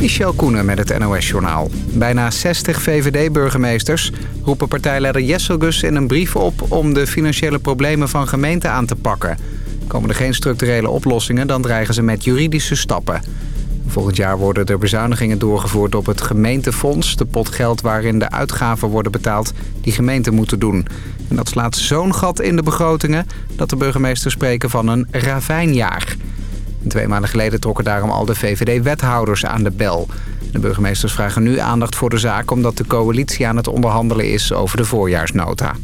Michel Koenen met het NOS-journaal. Bijna 60 VVD-burgemeesters roepen partijleider Jesselgus in een brief op... om de financiële problemen van gemeenten aan te pakken. Komen er geen structurele oplossingen, dan dreigen ze met juridische stappen. Volgend jaar worden er bezuinigingen doorgevoerd op het gemeentefonds... de pot geld waarin de uitgaven worden betaald die gemeenten moeten doen. En dat slaat zo'n gat in de begrotingen... dat de burgemeesters spreken van een ravijnjaar... Twee maanden geleden trokken daarom al de VVD-wethouders aan de bel. De burgemeesters vragen nu aandacht voor de zaak... omdat de coalitie aan het onderhandelen is over de voorjaarsnota.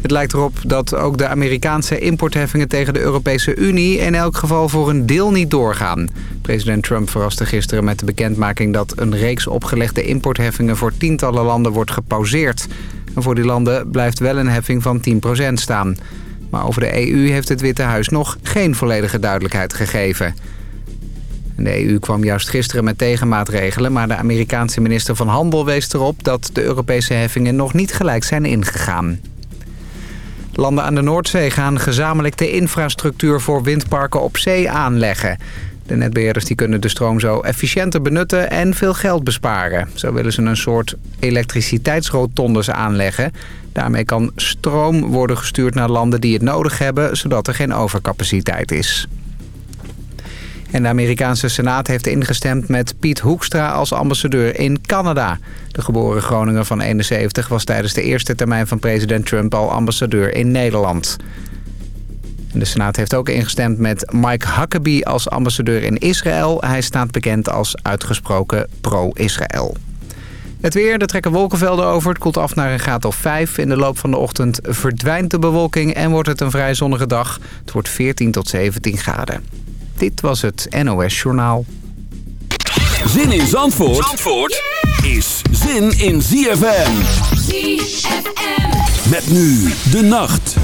Het lijkt erop dat ook de Amerikaanse importheffingen tegen de Europese Unie... in elk geval voor een deel niet doorgaan. President Trump verraste gisteren met de bekendmaking... dat een reeks opgelegde importheffingen voor tientallen landen wordt gepauzeerd. En voor die landen blijft wel een heffing van 10% staan... Maar over de EU heeft het Witte Huis nog geen volledige duidelijkheid gegeven. De EU kwam juist gisteren met tegenmaatregelen... maar de Amerikaanse minister van Handel wees erop... dat de Europese heffingen nog niet gelijk zijn ingegaan. Landen aan de Noordzee gaan gezamenlijk de infrastructuur voor windparken op zee aanleggen. De netbeheerders die kunnen de stroom zo efficiënter benutten en veel geld besparen. Zo willen ze een soort elektriciteitsrotondes aanleggen. Daarmee kan stroom worden gestuurd naar landen die het nodig hebben... zodat er geen overcapaciteit is. En de Amerikaanse Senaat heeft ingestemd met Piet Hoekstra als ambassadeur in Canada. De geboren Groninger van 71 was tijdens de eerste termijn van president Trump al ambassadeur in Nederland. De Senaat heeft ook ingestemd met Mike Huckabee als ambassadeur in Israël. Hij staat bekend als uitgesproken pro-Israël. Het weer, er trekken wolkenvelden over. Het koelt af naar een graad of 5. In de loop van de ochtend verdwijnt de bewolking en wordt het een vrij zonnige dag. Het wordt 14 tot 17 graden. Dit was het NOS Journaal. Zin in Zandvoort, Zandvoort is zin in ZFM. ZFM. Met nu de nacht.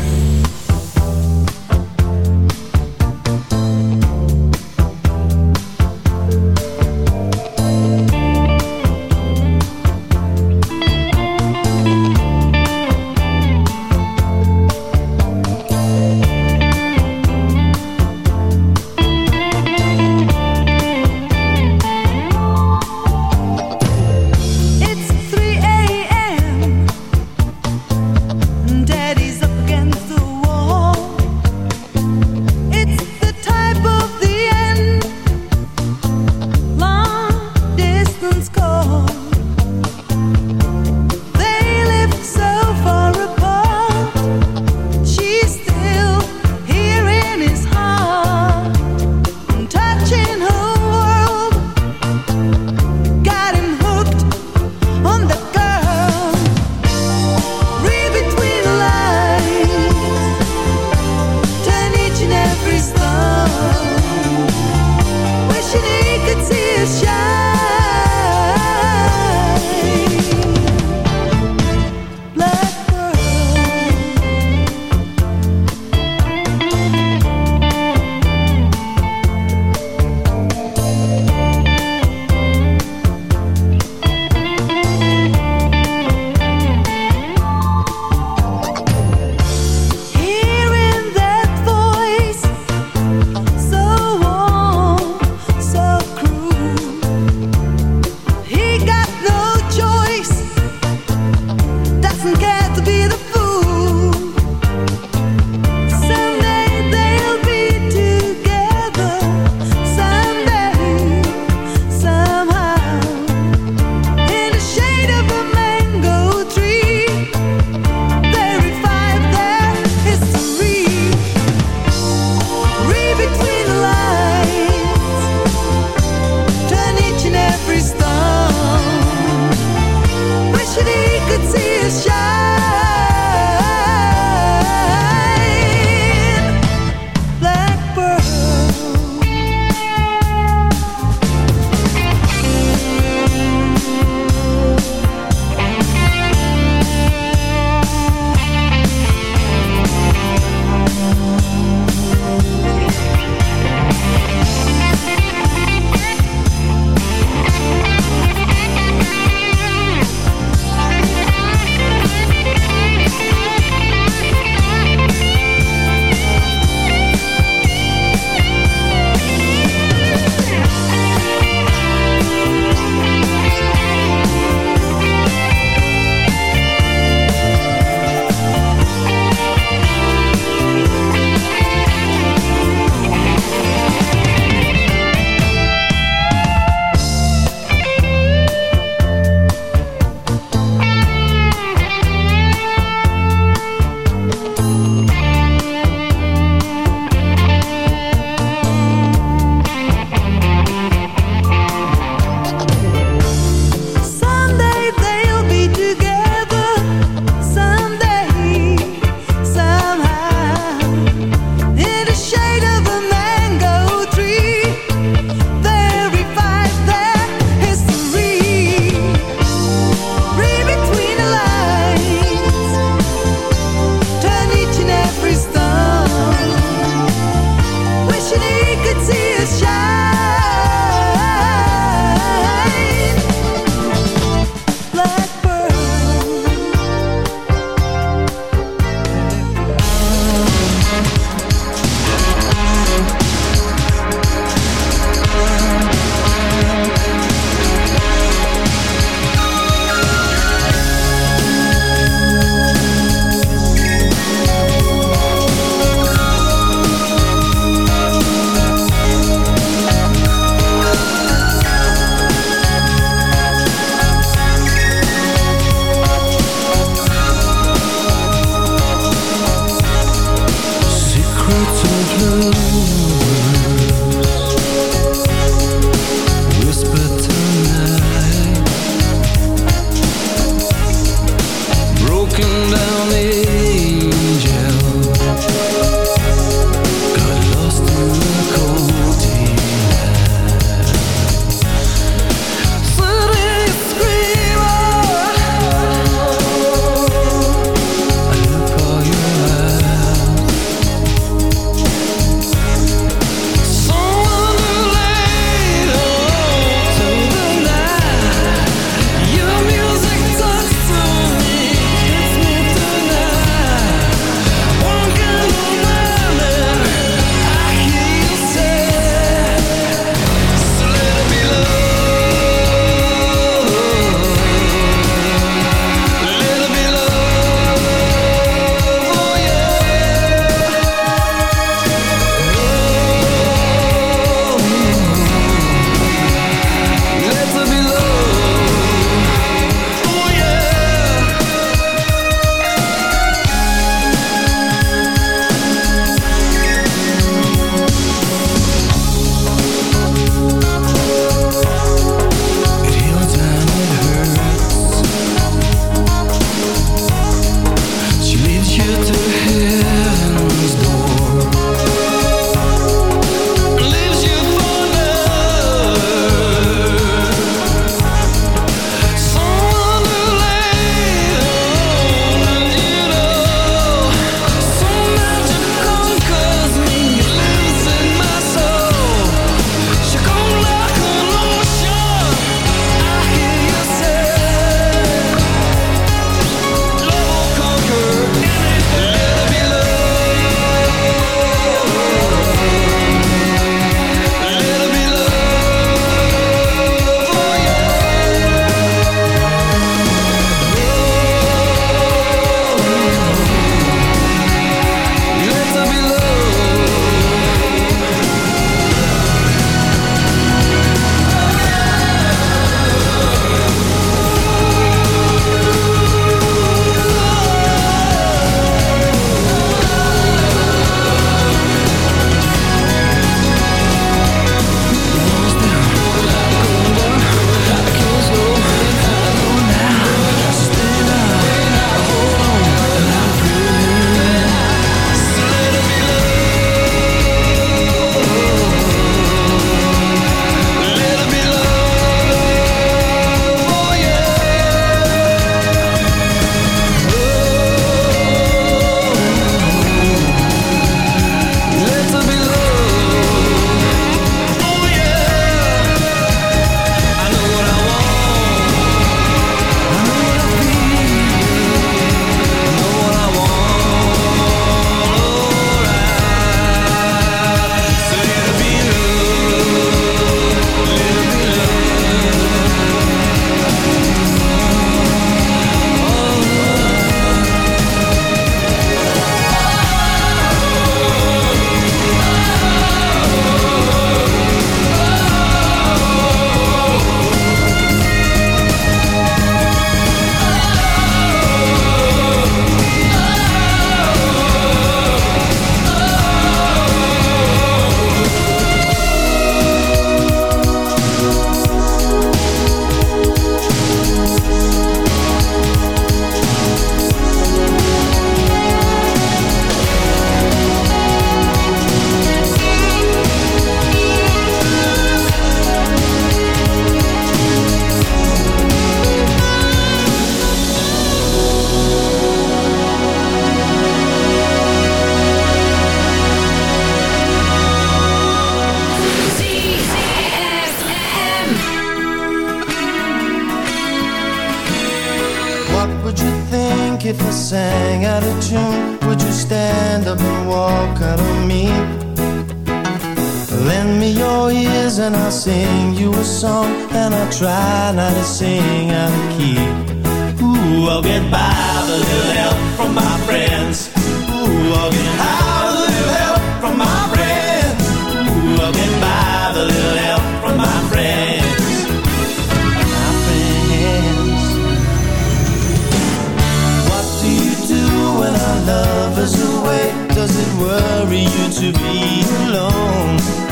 I'll sing you a song And I'll try not to sing out of key. Ooh, I'll get by with a little help from my friends. Ooh, I'll get high with a little help from my friends. Ooh, I'll get by with a little help from my friends. My friends. What do you do when our love is away? Does it worry you to be alone?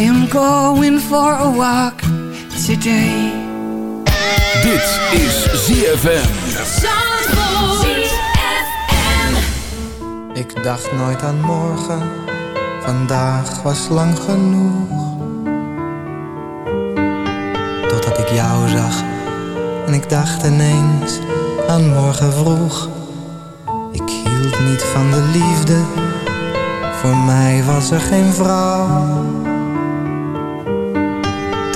I am going for a walk today. Dit is ZFM. Ik dacht nooit aan morgen, vandaag was lang genoeg. Totdat ik jou zag en ik dacht ineens aan morgen vroeg. Ik hield niet van de liefde, voor mij was er geen vrouw.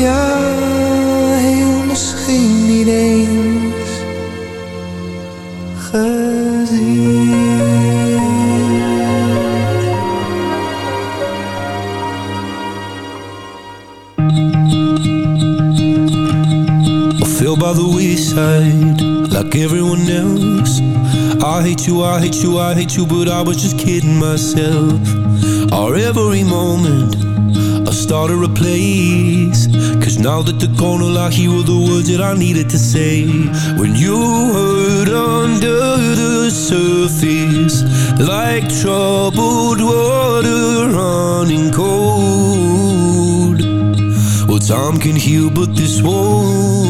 Ja, heel misschien niet eens gezien. fell by the wayside like everyone else. I hate you, I hate you, I hate you, but I was just kidding myself. Our every moment, started a place. Cause now that the corner all I hear the words that I needed to say. When you hurt under the surface, like troubled water running cold. Well, time can heal, but this won't.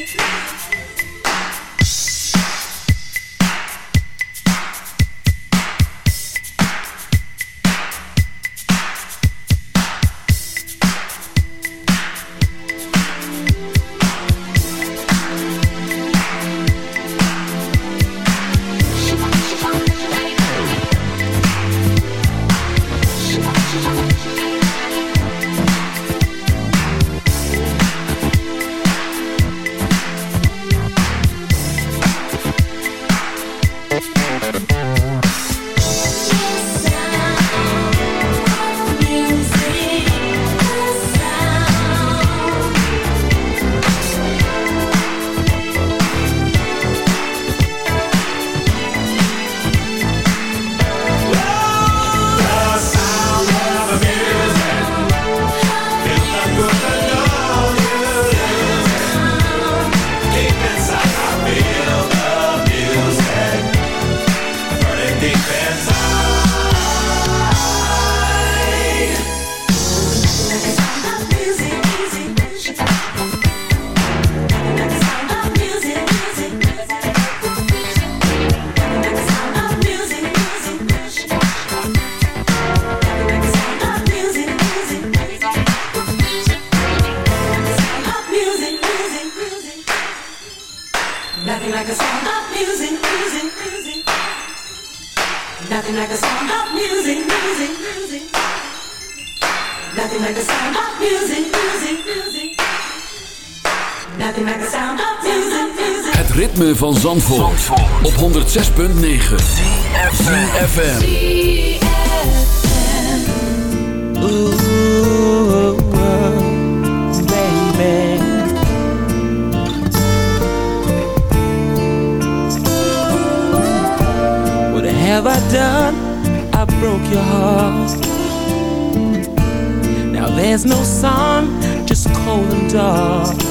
Van Zandvoort, op 106.9 CFFM Ooh, baby What have I done? I broke your heart. Now there's no sun, just cold and dark